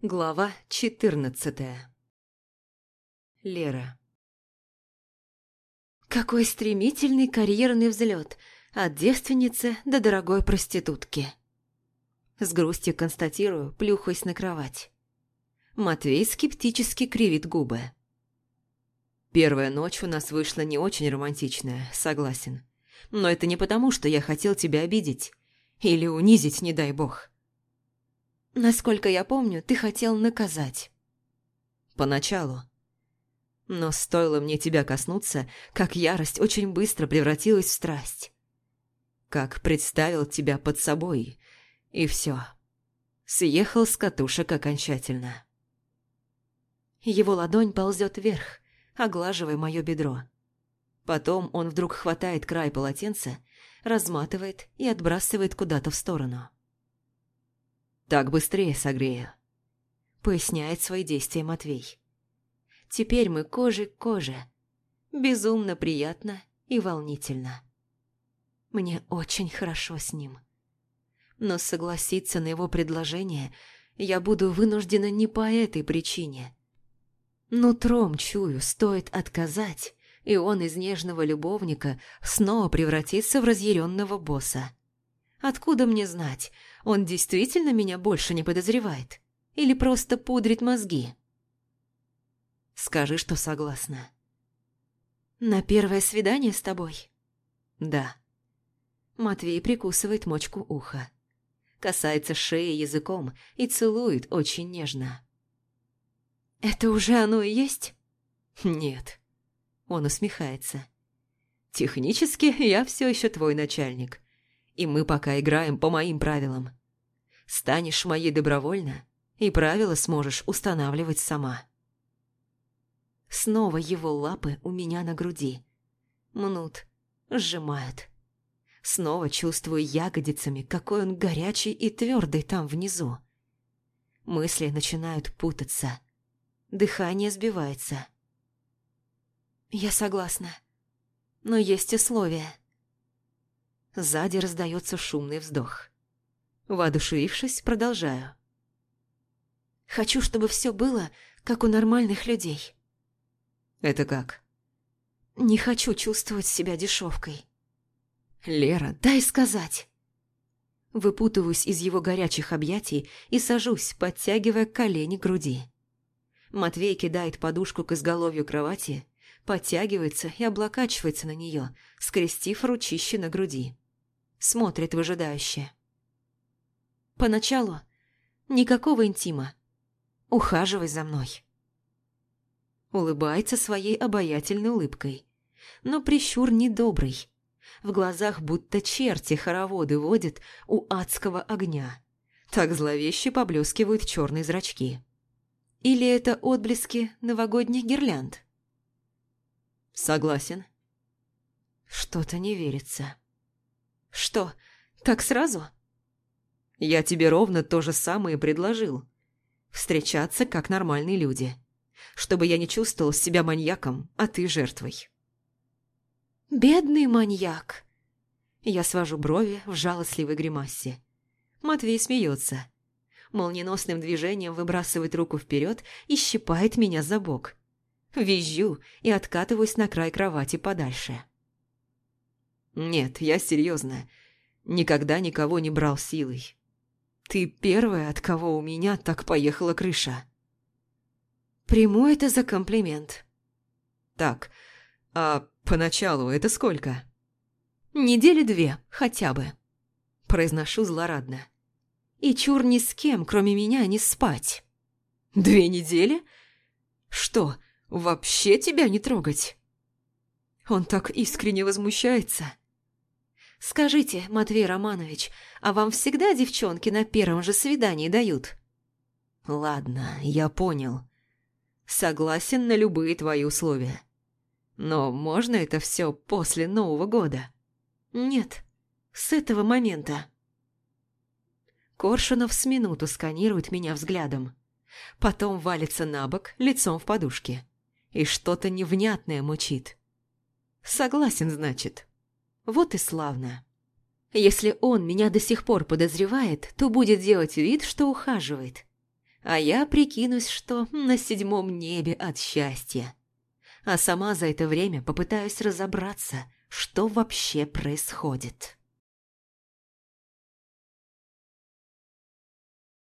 Глава 14 Лера Какой стремительный карьерный взлет от девственницы до дорогой проститутки. С грустью констатирую, плюхаясь на кровать. Матвей скептически кривит губы. Первая ночь у нас вышла не очень романтичная, согласен. Но это не потому, что я хотел тебя обидеть. Или унизить, не дай бог. Насколько я помню, ты хотел наказать. Поначалу. Но стоило мне тебя коснуться, как ярость очень быстро превратилась в страсть. Как представил тебя под собой, и все. Съехал с катушек окончательно. Его ладонь ползет вверх, оглаживая мое бедро. Потом он вдруг хватает край полотенца, разматывает и отбрасывает куда-то в сторону. Так быстрее согрею. Поясняет свои действия Матвей. Теперь мы кожи к коже. Безумно приятно и волнительно. Мне очень хорошо с ним. Но согласиться на его предложение я буду вынуждена не по этой причине. Нутром чую, стоит отказать, и он из нежного любовника снова превратится в разъяренного босса. Откуда мне знать, он действительно меня больше не подозревает? Или просто пудрит мозги? Скажи, что согласна. На первое свидание с тобой? Да. Матвей прикусывает мочку уха. Касается шеи языком и целует очень нежно. «Это уже оно и есть?» «Нет». Он усмехается. «Технически я все еще твой начальник и мы пока играем по моим правилам. Станешь моей добровольно, и правила сможешь устанавливать сама. Снова его лапы у меня на груди. Мнут, сжимают. Снова чувствую ягодицами, какой он горячий и твердый там внизу. Мысли начинают путаться. Дыхание сбивается. Я согласна. Но есть условия. Сзади раздается шумный вздох. Воодушевившись, продолжаю. Хочу, чтобы все было, как у нормальных людей. Это как? Не хочу чувствовать себя дешевкой. Лера, дай сказать. Выпутываюсь из его горячих объятий и сажусь, подтягивая колени к груди. Матвей кидает подушку к изголовью кровати, подтягивается и облокачивается на нее, скрестив ручище на груди смотрит выжидающе. Поначалу никакого интима. Ухаживай за мной. Улыбается своей обаятельной улыбкой. Но прищур недобрый. В глазах будто черти хороводы водят у адского огня. Так зловеще поблескивают черные зрачки. Или это отблески новогодних гирлянд? Согласен. Что-то не верится. «Что, так сразу?» «Я тебе ровно то же самое предложил. Встречаться как нормальные люди. Чтобы я не чувствовал себя маньяком, а ты жертвой». «Бедный маньяк!» Я свожу брови в жалостливой гримасе. Матвей смеется. Молниеносным движением выбрасывает руку вперед и щипает меня за бок. Визжу и откатываюсь на край кровати подальше. Нет, я серьезно. Никогда никого не брал силой. Ты первая, от кого у меня так поехала крыша. Приму это за комплимент. Так, а поначалу это сколько? Недели две, хотя бы. Произношу злорадно. И чур ни с кем, кроме меня, не спать. Две недели? Что, вообще тебя не трогать? Он так искренне возмущается. «Скажите, Матвей Романович, а вам всегда девчонки на первом же свидании дают?» «Ладно, я понял. Согласен на любые твои условия. Но можно это все после Нового года?» «Нет, с этого момента». Коршунов с минуту сканирует меня взглядом. Потом валится на бок, лицом в подушке. И что-то невнятное мучит. «Согласен, значит». Вот и славно. Если он меня до сих пор подозревает, то будет делать вид, что ухаживает. А я прикинусь, что на седьмом небе от счастья. А сама за это время попытаюсь разобраться, что вообще происходит.